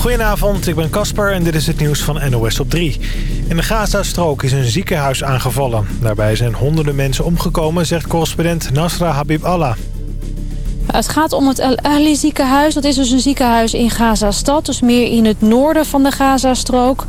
Goedenavond, ik ben Casper en dit is het nieuws van NOS op 3. In de Gazastrook is een ziekenhuis aangevallen. Daarbij zijn honderden mensen omgekomen, zegt correspondent Nasra Habib Allah. Het gaat om het El Ahli ziekenhuis. Dat is dus een ziekenhuis in Gaza-stad. Dus meer in het noorden van de Gazastrook.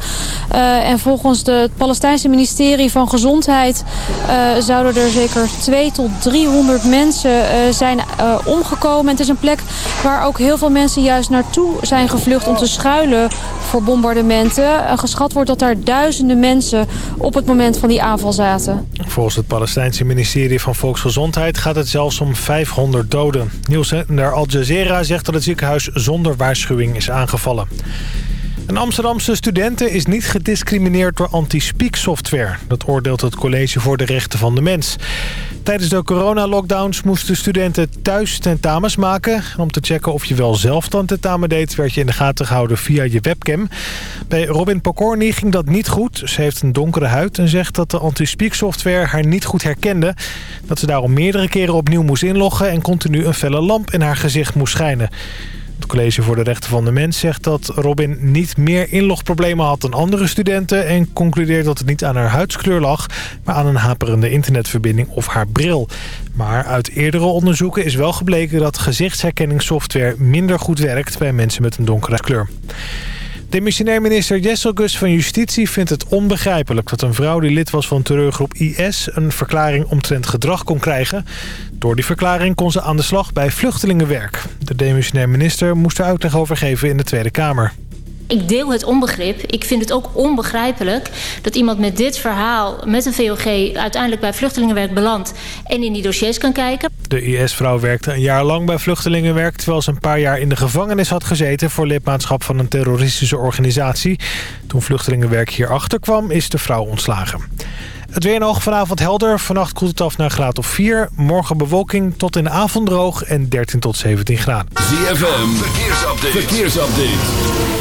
Uh, en volgens het Palestijnse ministerie van Gezondheid... Uh, zouden er zeker 2 tot 300 mensen uh, zijn omgekomen. En het is een plek waar ook heel veel mensen juist naartoe zijn gevlucht... om te schuilen voor bombardementen. geschat wordt dat daar duizenden mensen op het moment van die aanval zaten. Volgens het Palestijnse ministerie van Volksgezondheid gaat het zelfs om 500 doden. Nieuwszender Al Jazeera zegt dat het ziekenhuis zonder waarschuwing is aangevallen. Een Amsterdamse studenten is niet gediscrimineerd door anti-speak software. Dat oordeelt het College voor de Rechten van de Mens. Tijdens de coronalockdowns moesten studenten thuis tentamens maken. Om te checken of je wel zelf dan tentamen deed... werd je in de gaten gehouden via je webcam. Bij Robin Pokorny ging dat niet goed. Ze heeft een donkere huid en zegt dat de anti-speak software haar niet goed herkende. Dat ze daarom meerdere keren opnieuw moest inloggen... en continu een felle lamp in haar gezicht moest schijnen. Het College voor de Rechten van de Mens zegt dat Robin niet meer inlogproblemen had dan andere studenten... en concludeert dat het niet aan haar huidskleur lag... maar aan een haperende internetverbinding of haar bril. Maar uit eerdere onderzoeken is wel gebleken dat gezichtsherkenningssoftware minder goed werkt... bij mensen met een donkere kleur. Demissionair minister Jessel Gus van Justitie vindt het onbegrijpelijk... dat een vrouw die lid was van terreurgroep IS een verklaring omtrent gedrag kon krijgen. Door die verklaring kon ze aan de slag bij vluchtelingenwerk. De demissionair minister moest er uitleg over geven in de Tweede Kamer. Ik deel het onbegrip. Ik vind het ook onbegrijpelijk dat iemand met dit verhaal... met een VOG uiteindelijk bij vluchtelingenwerk belandt... en in die dossiers kan kijken. De IS-vrouw werkte een jaar lang bij vluchtelingenwerk... terwijl ze een paar jaar in de gevangenis had gezeten... voor lidmaatschap van een terroristische organisatie. Toen vluchtelingenwerk hierachter kwam, is de vrouw ontslagen. Het weer nog vanavond helder. Vannacht koelt het af naar graad of 4. Morgen bewolking tot in de avond droog en 13 tot 17 graden. ZFM, verkeersupdate. verkeersupdate.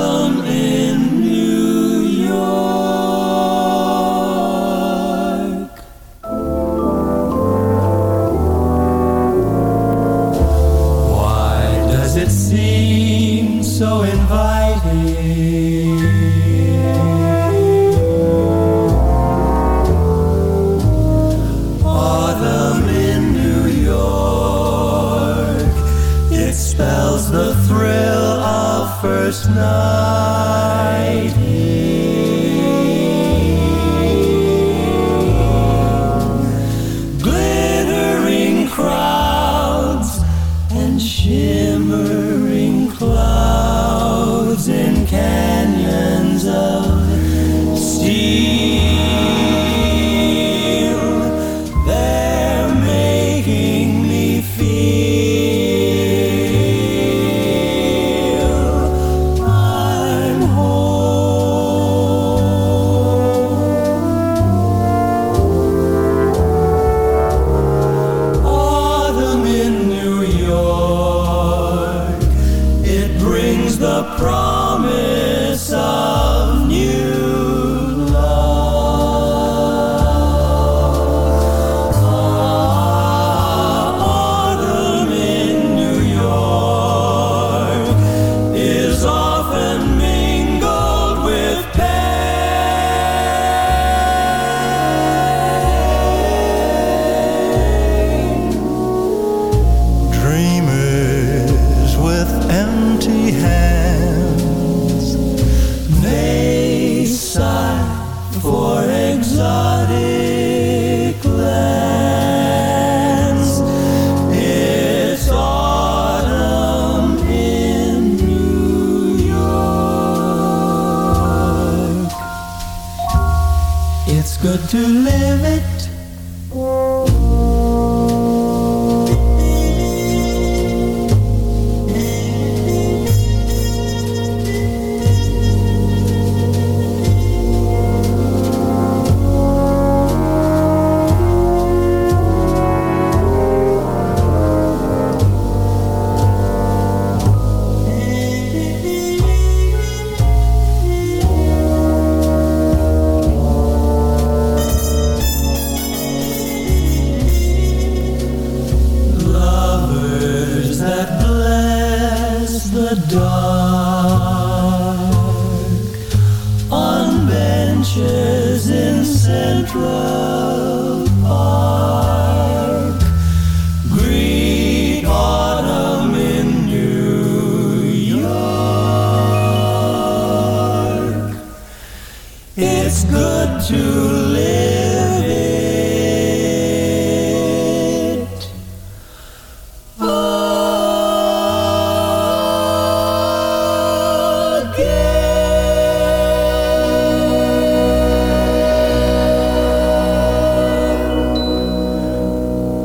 So inviting? Autumn in New York. It spells the thrill of first night. To live it.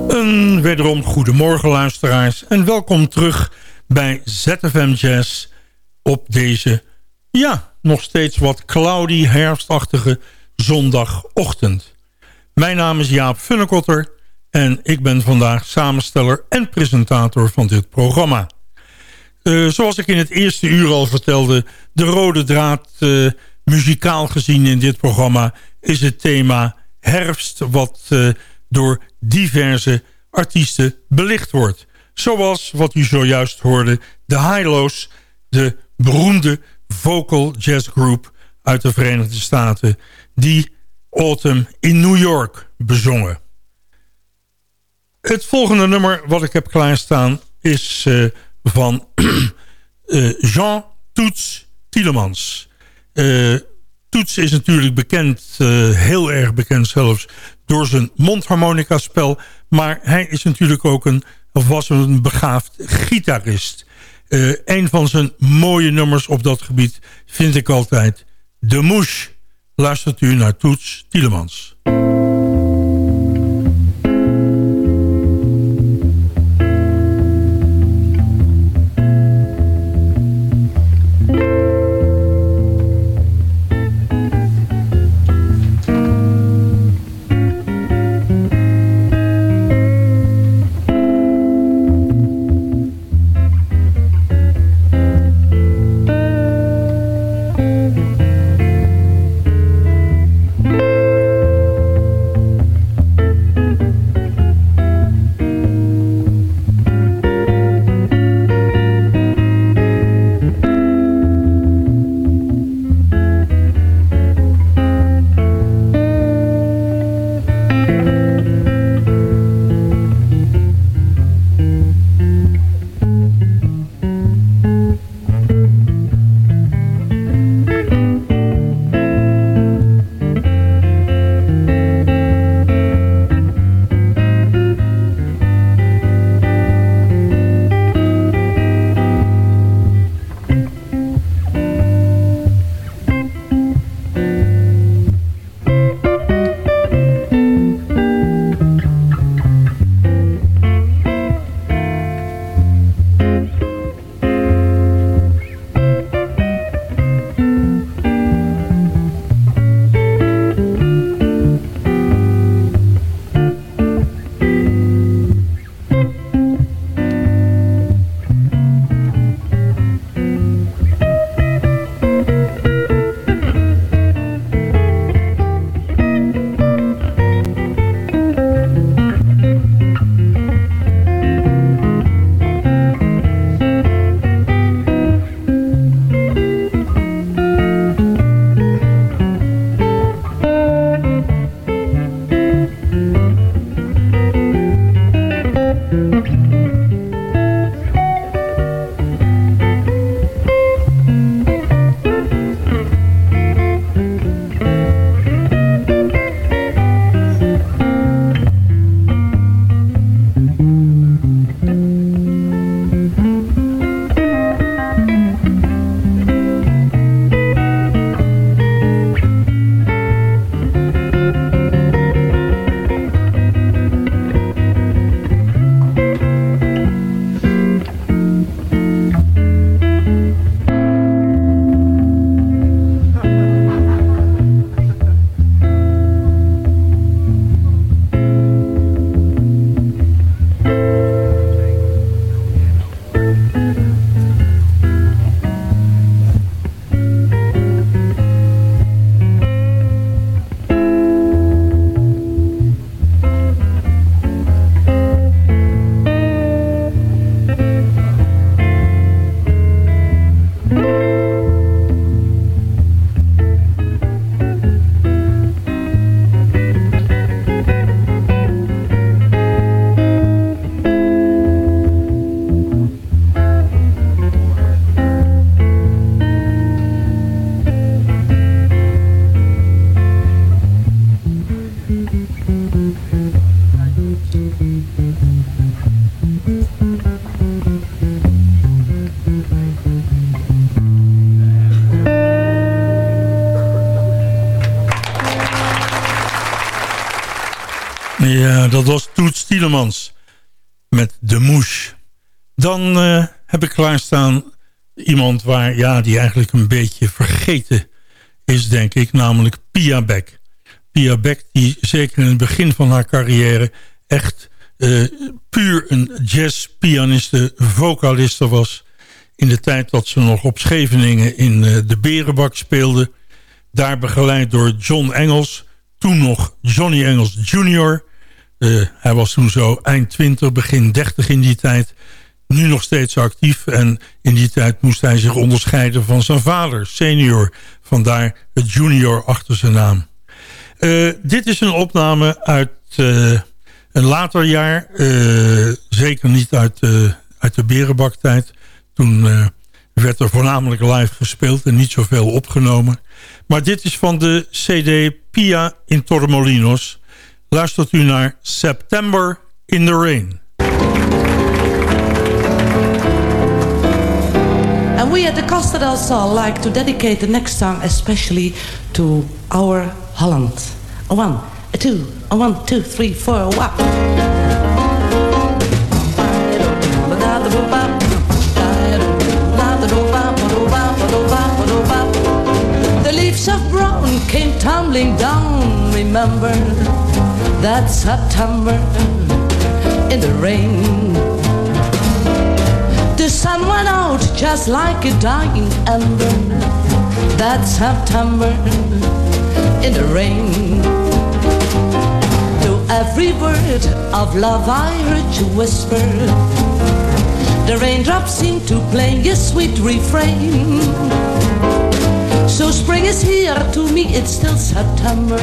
Een wederom goedemorgen luisteraars en welkom terug bij ZFM Jazz op deze, ja, nog steeds wat cloudy, herfstachtige zondagochtend. Mijn naam is Jaap Funnekotter en ik ben vandaag samensteller en presentator van dit programma. Eh, zoals ik in het eerste uur al vertelde, de rode draad eh, muzikaal gezien in dit programma is het thema herfst wat eh, door diverse artiesten belicht wordt. Zoals wat u zojuist hoorde, de Highlows, de beroemde vocal jazz group uit de Verenigde Staten, die Autumn in New York bezongen. Het volgende nummer wat ik heb klaarstaan is eh, van eh, Jean Toets Tielemans. Eh, Toets is natuurlijk bekend, heel erg bekend zelfs, door zijn mondharmonica-spel. Maar hij is natuurlijk ook een, of was een begaafd gitarist. Een van zijn mooie nummers op dat gebied vind ik altijd De Mouche. Luistert u naar Toets Tielemans. Stielemans met De Moes. Dan uh, heb ik klaarstaan iemand waar, ja, die eigenlijk een beetje vergeten is, denk ik. Namelijk Pia Beck. Pia Beck, die zeker in het begin van haar carrière echt uh, puur een jazzpianiste, vocaliste was. In de tijd dat ze nog op Scheveningen in uh, de Berenbak speelde. Daar begeleid door John Engels. Toen nog Johnny Engels Jr. Uh, hij was toen zo eind 20, begin 30 in die tijd. Nu nog steeds actief. En in die tijd moest hij zich onderscheiden van zijn vader, senior. Vandaar het junior achter zijn naam. Uh, dit is een opname uit uh, een later jaar. zeker niet uit, uit de Berenbaktijd. Toen werd er voornamelijk live gespeeld en niet zoveel opgenomen. Maar dit is van de CD Pia in Torremolinos. Luistert u naar September in the Rain. And we at the Costa del Sol like to dedicate the next song especially to our Holland. A one, a two, a one, two, three, four, a one. The leaves of brown came tumbling down, remember that September in the rain. The sun went out just like a dying ember that September in the rain. To every word of love I heard you whisper, the raindrops seem to play a sweet refrain. So spring is here, to me it's still September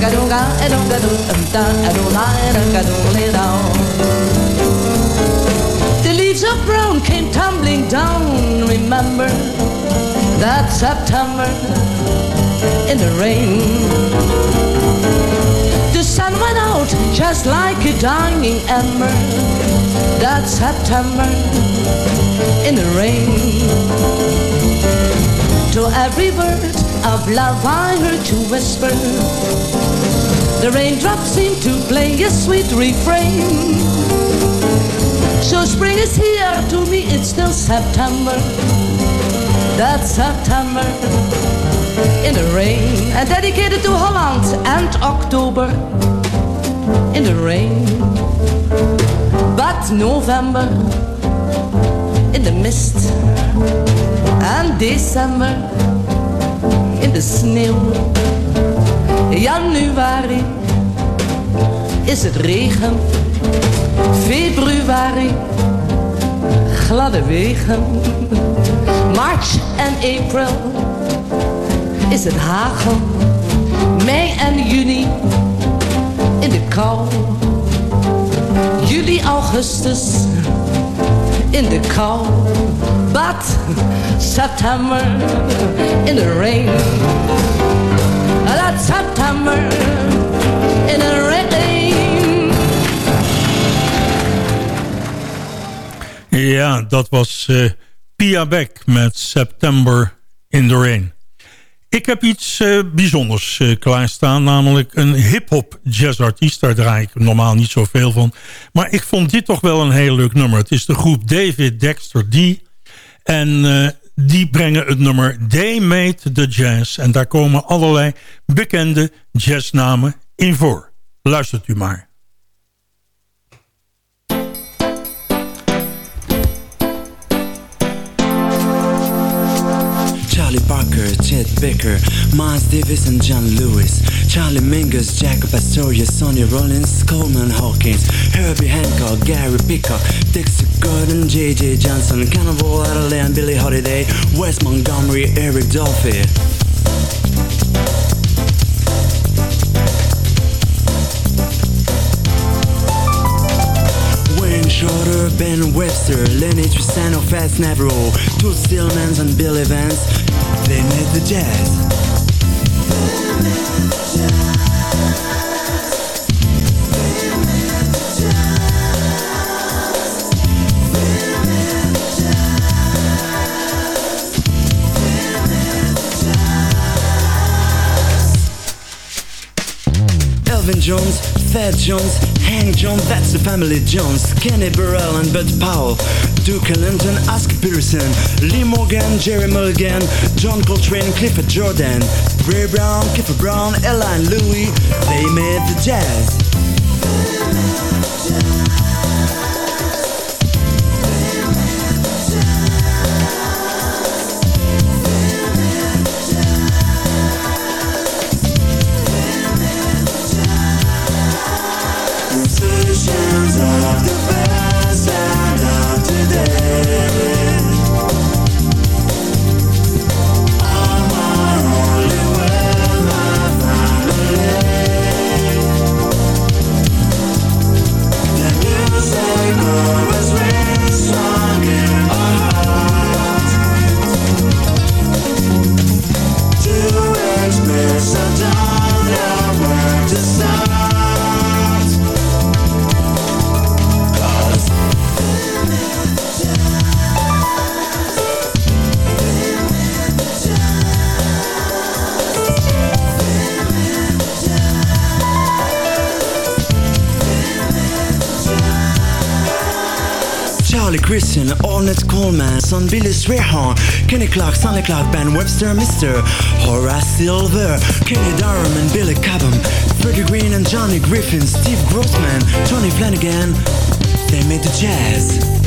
Gadunga, edunga, eh, dunga, edunga, um, edunga, eh, eh, dunga, The leaves of brown came tumbling down. Remember that September in the rain. The sun went out just like a dying ember. That September in the rain. To every word of love I heard you whisper. The raindrops seem to play a sweet refrain. So spring is here, to me it's still September. That's September in the rain. And dedicated to Holland and October in the rain. But November in the mist and December in de sneeuw. Januari is het regen. Februari gladde wegen. March en April is het hagel. Mei en juni in de kou. Juli, augustus in de kou. But September in the rain. That September in the rain. Ja, dat was uh, Pia Beck met September in the Rain. Ik heb iets uh, bijzonders uh, klaarstaan, namelijk een hip-hop jazzartiest. Daar draai ik normaal niet zoveel van. Maar ik vond dit toch wel een heel leuk nummer. Het is de groep David Dexter D. En uh, die brengen het nummer They Made the Jazz. En daar komen allerlei bekende jazznamen in voor. Luistert u maar. Charlie Parker, Chet Baker, Miles Davis and John Lewis Charlie Mingus, Jacob Astoria, Sonny Rollins, Coleman Hawkins, Herbie Hancock, Gary Peacock, Dixie Gordon, J.J. Johnson, Cannibal Adderley and Billy Holiday, Wes Montgomery, Eric Dolphy. Shorter, Ben Webster, Lenny Tristano, Fats Navarro, Toot Stillmans and Billy Vance, they made the jazz. Elvin Jones, Thad Jones, Hank Jones, that's the family Jones, Kenny Burrell and Bud Powell, Duke Ellington, Ask Pearson, Lee Morgan, Jerry Mulligan, John Coltrane, Clifford Jordan, Ray Brown, Clifford Brown, Ella and Louie, they made the jazz. Son Billy Strayhorn, Kenny Clark, Stanley Clark, Ben Webster, Mr. Horace Silver, Kenny Durham and Billy Cobham, Freddie Green and Johnny Griffin, Steve Grossman, Tony Flanagan, they made the jazz.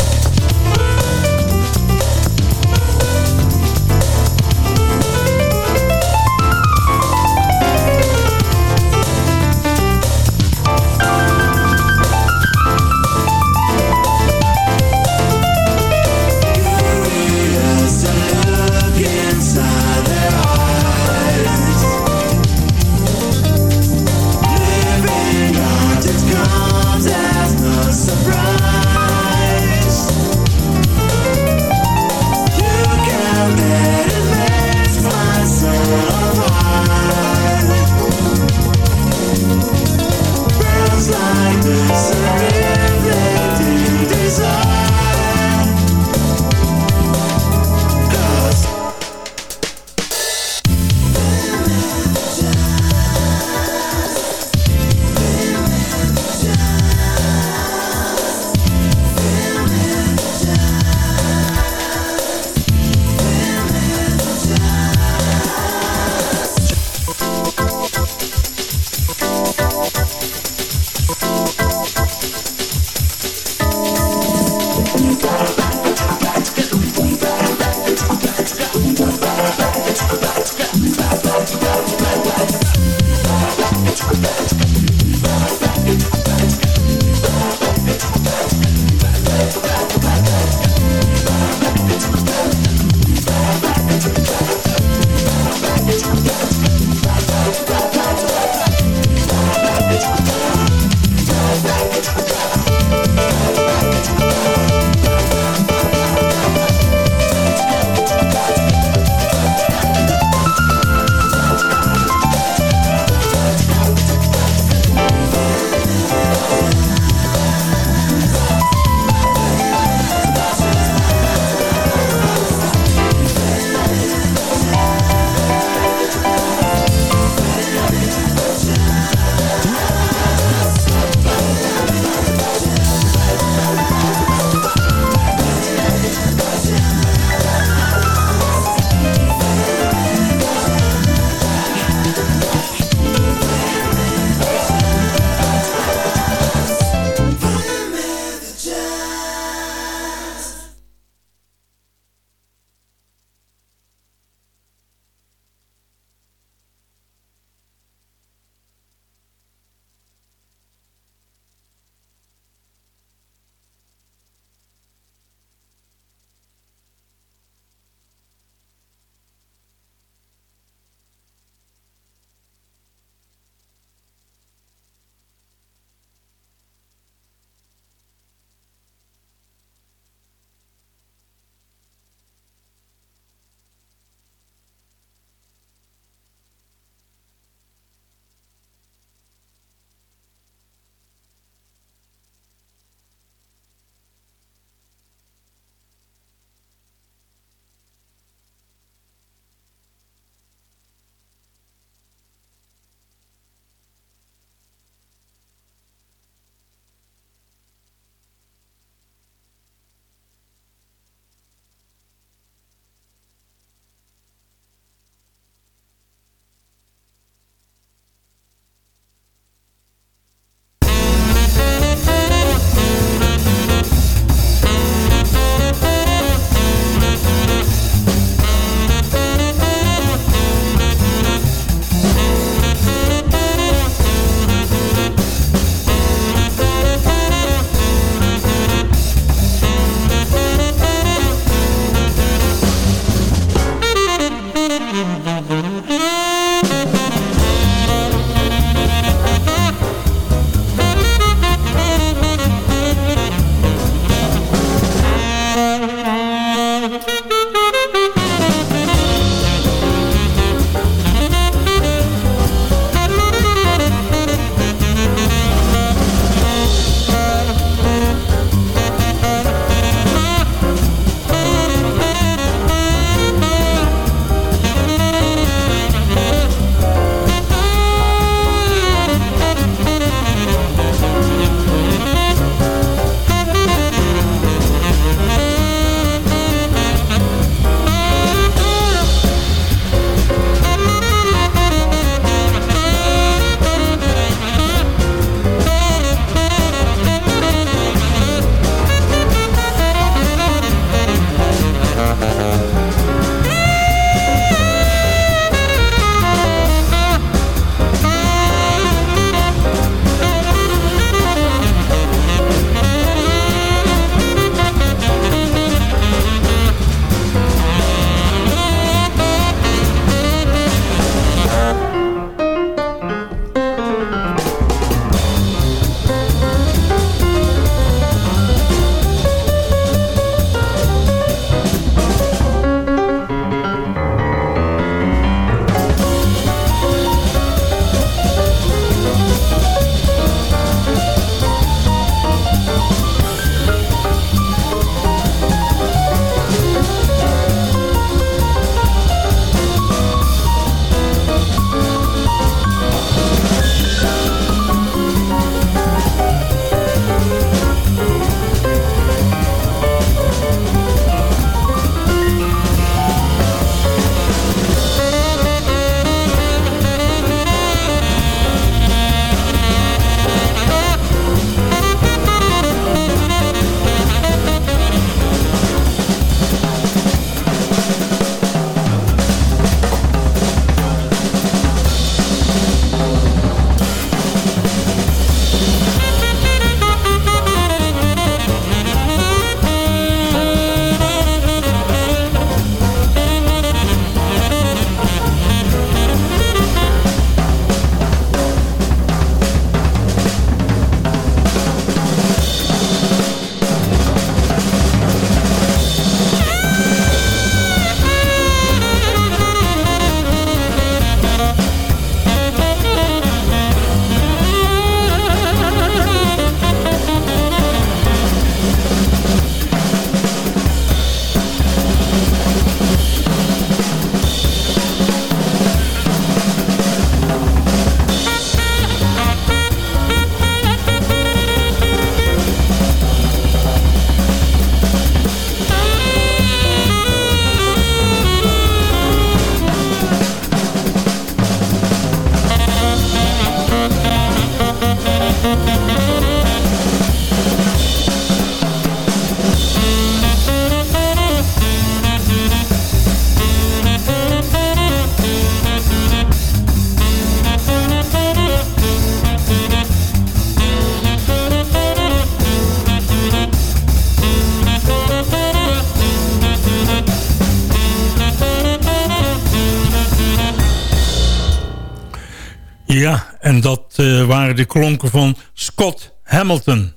En dat uh, waren de klonken van Scott Hamilton.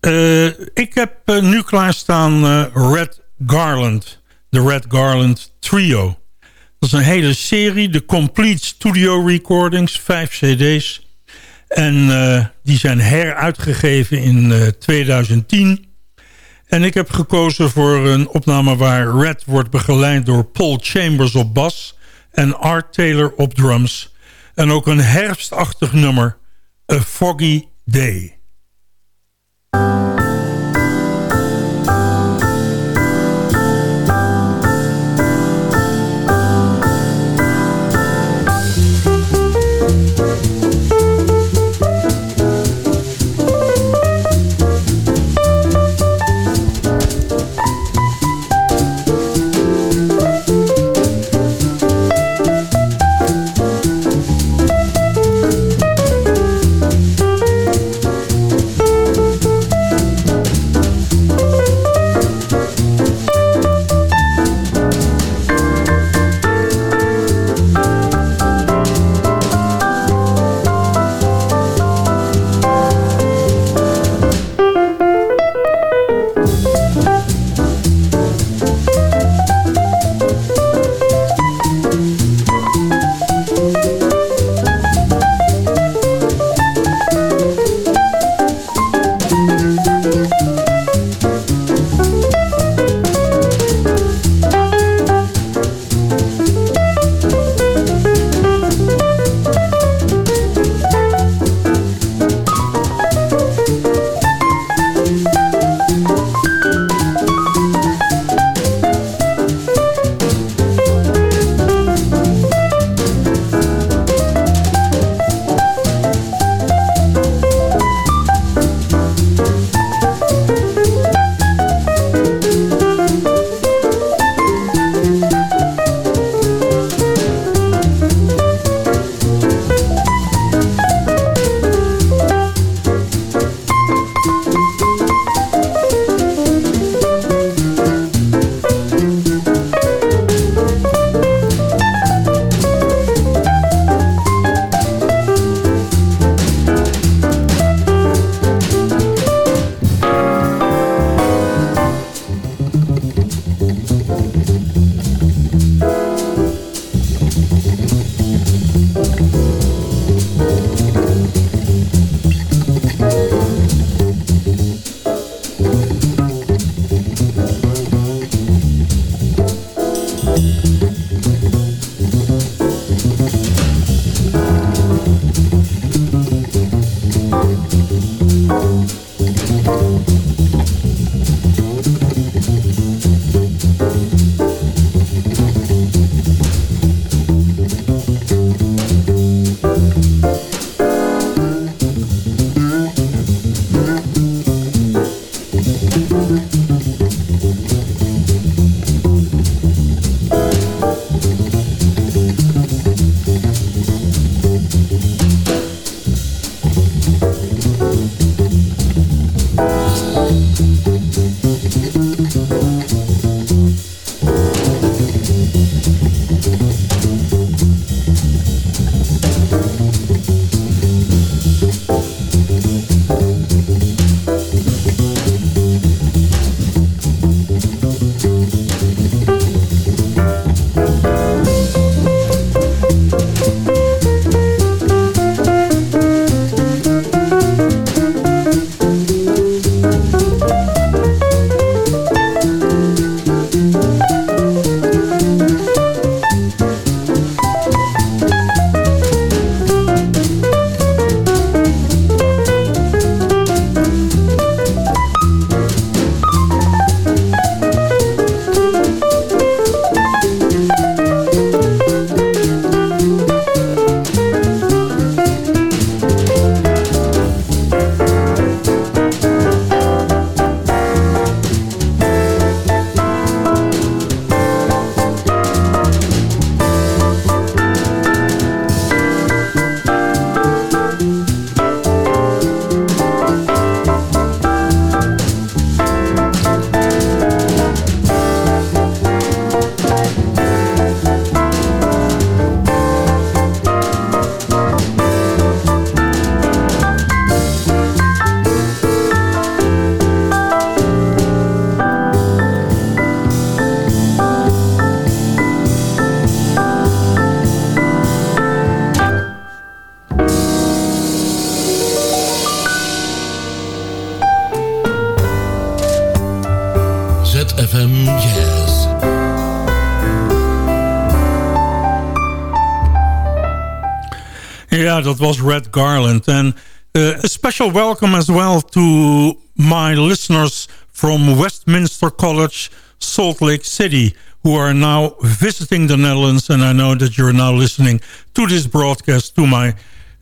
Uh, ik heb uh, nu klaarstaan Red Garland. De Red Garland Trio. Dat is een hele serie, de Complete Studio Recordings, vijf cd's. En die zijn heruitgegeven in 2010. En ik heb gekozen voor een opname waar Red wordt begeleid door Paul Chambers op bas... en Art Taylor op drums... En ook een herfstachtig nummer, A Foggy Day. Ja, dat was Red Garland. And uh, a special welcome as well to my listeners from Westminster College, Salt Lake City, who are now visiting the Netherlands. And I know that you're now listening to this broadcast to my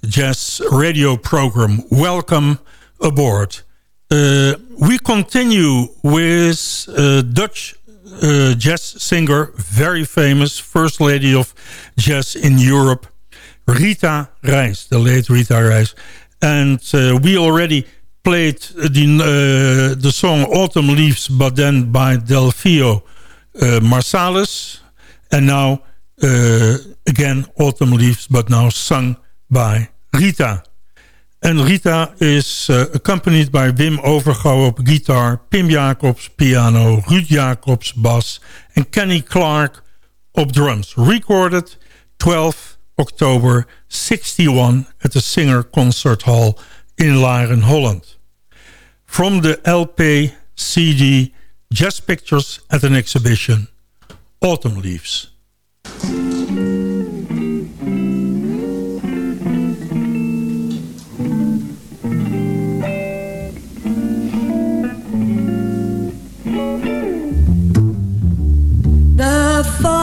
jazz radio program. Welcome aboard. Uh, we continue with uh, Dutch uh, jazz singer, very famous, first lady of jazz in Europe, Rita Reis, the late Rita Reis. And uh, we already played the, uh, the song Autumn Leaves, but then by Delphio uh, Marsalis. And now, uh, again, Autumn Leaves, but now sung by Rita. And Rita is uh, accompanied by Wim Overgouw op guitar, Pim Jacobs piano, Ruud Jacobs bass en Kenny Clark op drums. Recorded 12 October 61 at the Singer Concert Hall in Laren, Holland. From the LP CD Jazz Pictures at an Exhibition, Autumn Leaves. The falling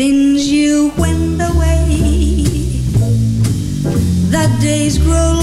Since you went away, the days grow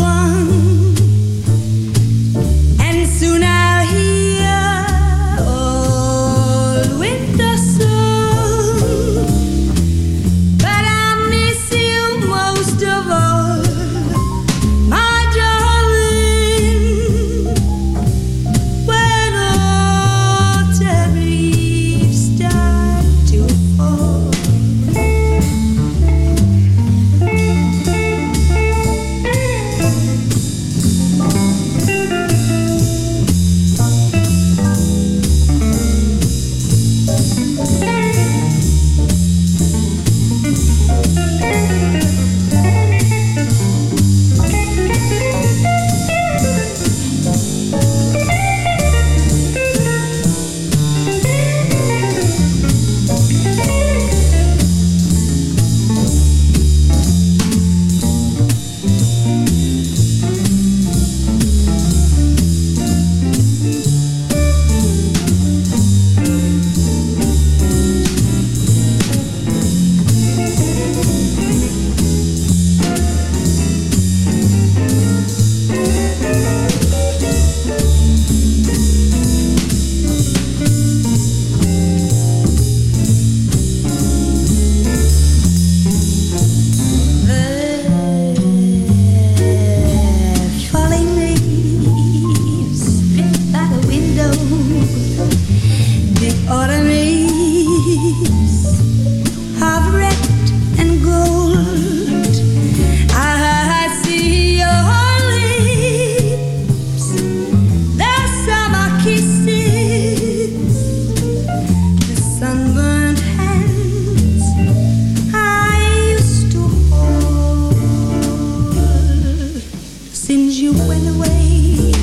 you went away,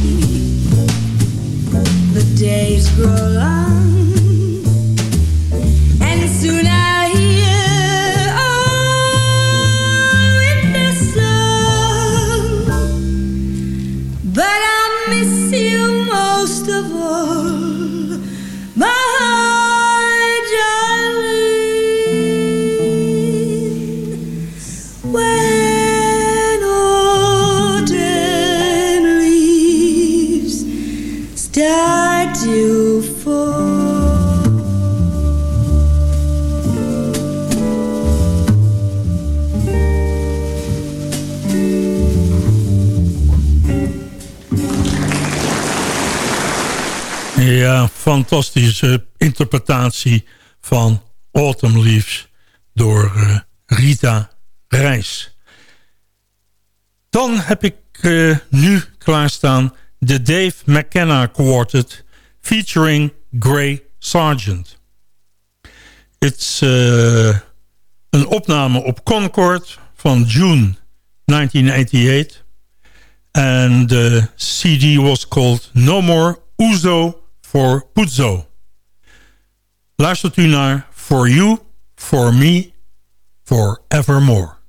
the days grow long, fantastische interpretatie van Autumn Leaves door eh, Rita Reis. Dan heb ik uh, nu klaarstaan de Dave McKenna Quartet featuring Gray Sargent. Het is uh, een opname op Concord van June 1988. And the CD was called No More Uzo for Puzzo. Luistert u naar For You, For Me, Forevermore.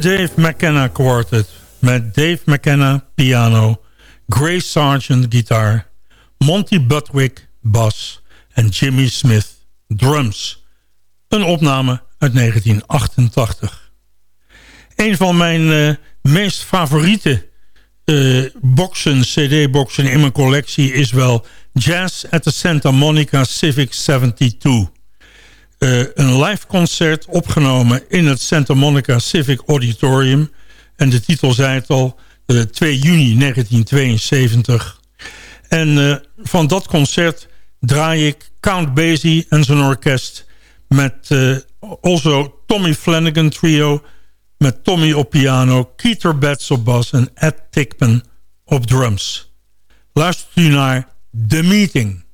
Dave McKenna Quartet met Dave McKenna piano, Grace Sargent gitaar, Monty Budwick bas en Jimmy Smith drums. Een opname uit 1988. Een van mijn eh, meest favoriete uh, boxen, cd-boxen in mijn collectie is wel Jazz at the Santa Monica Civic 72. Uh, een live concert opgenomen in het Santa Monica Civic Auditorium. En de titel zei het al, uh, 2 juni 1972. En uh, van dat concert draai ik Count Basie en zijn orkest... met also Tommy Flanagan Trio... met Tommy op piano, Keeter Betts op bas en Ed Tickman op drums. Luistert u naar The Meeting...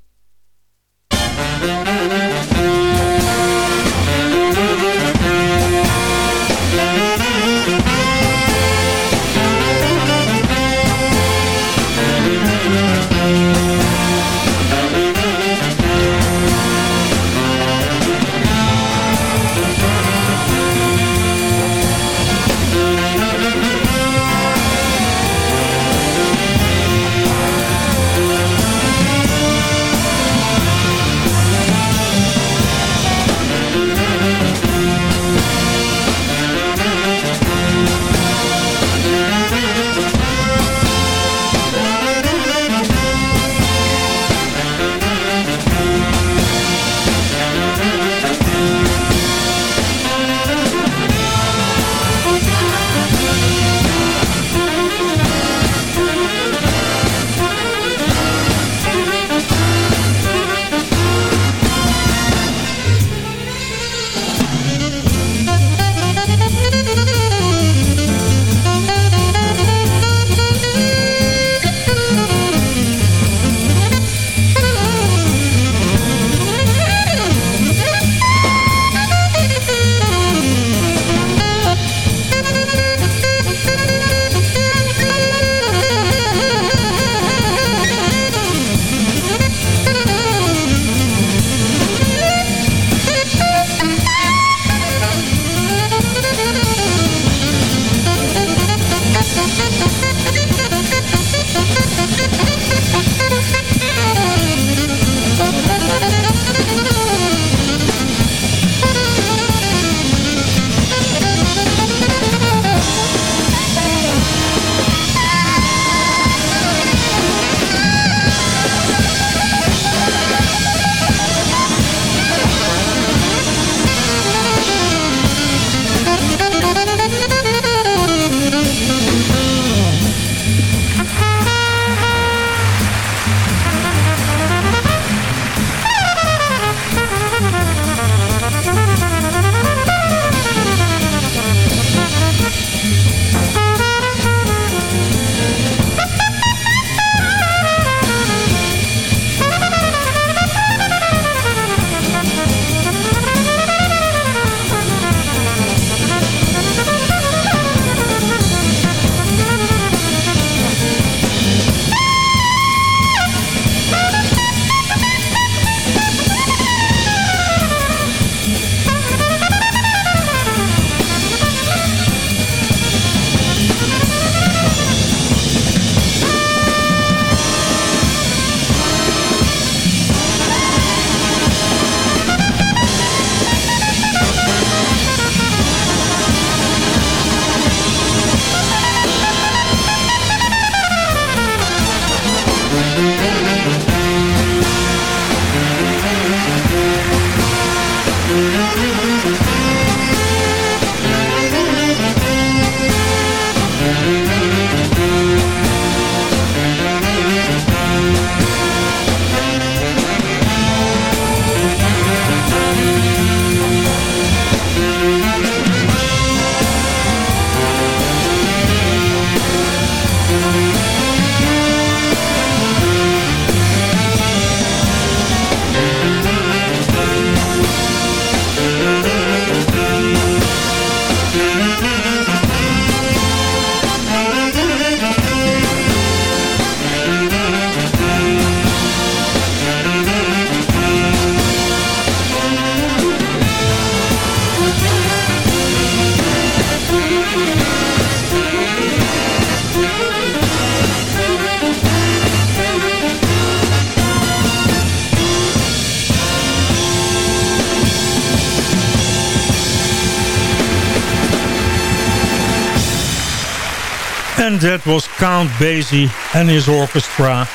And that was Count Basie and his orchestra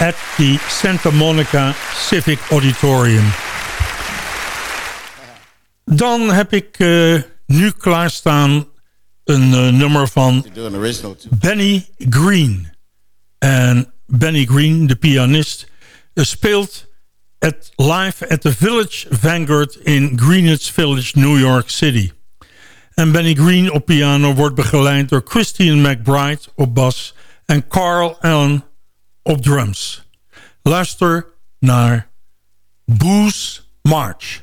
at the Santa Monica Civic Auditorium. Dan heb ik uh, nu klaarstaan een uh, nummer van Benny Green. En Benny Green, de pianist, uh, speelt at live at the Village Vanguard in Greenwich Village, New York City. En Benny Green op piano wordt begeleid door Christian McBride op bas... en Carl Allen op drums. Luister naar Booze March.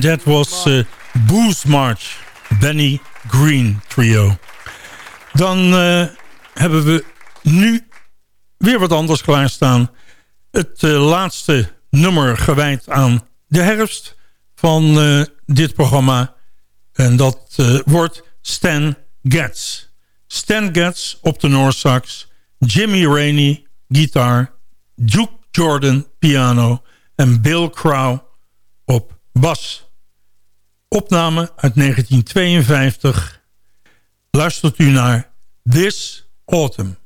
That was uh, March, Benny Green Trio. Dan uh, hebben we nu weer wat anders klaarstaan. Het uh, laatste nummer gewijd aan de herfst van dit programma. En dat wordt Stan Getz. Stan Getz op de Noorsax. Jimmy Rainey, gitaar. Duke Jordan, piano. En Bill Crow op bas. Opname uit 1952. Luistert u naar This Autumn.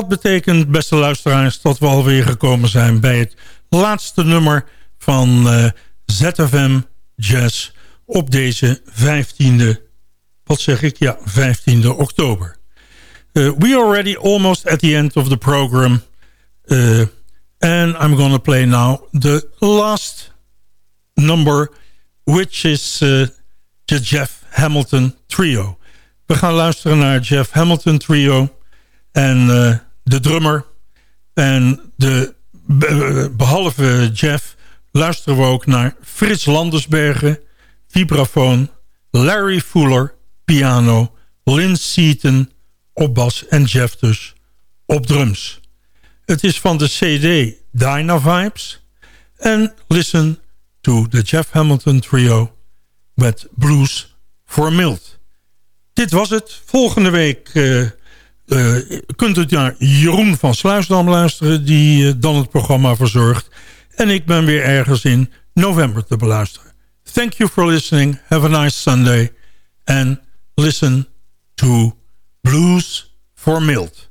Dat betekent, beste luisteraars, dat we alweer gekomen zijn... bij het laatste nummer van uh, ZFM Jazz op deze 15e... wat zeg ik? Ja, 15e oktober. Uh, we are already almost at the end of the program. Uh, and I'm going to play now the last number... which is the Jeff Hamilton Trio... We gaan luisteren naar Jeff Hamilton Trio en de drummer. En de, behalve Jeff luisteren we ook naar Frits Landersbergen, vibrafoon, Larry Fuller, piano, Lynn Seaton op bas en Jeff dus op drums. Het is van de CD Dyna Vibes. En listen to the Jeff Hamilton Trio met Blues for Milt. Dit was het. Volgende week uh, uh, kunt u naar Jeroen van Sluisdam luisteren... die uh, dan het programma verzorgt. En ik ben weer ergens in november te beluisteren. Thank you for listening. Have a nice Sunday. And listen to Blues for Milt.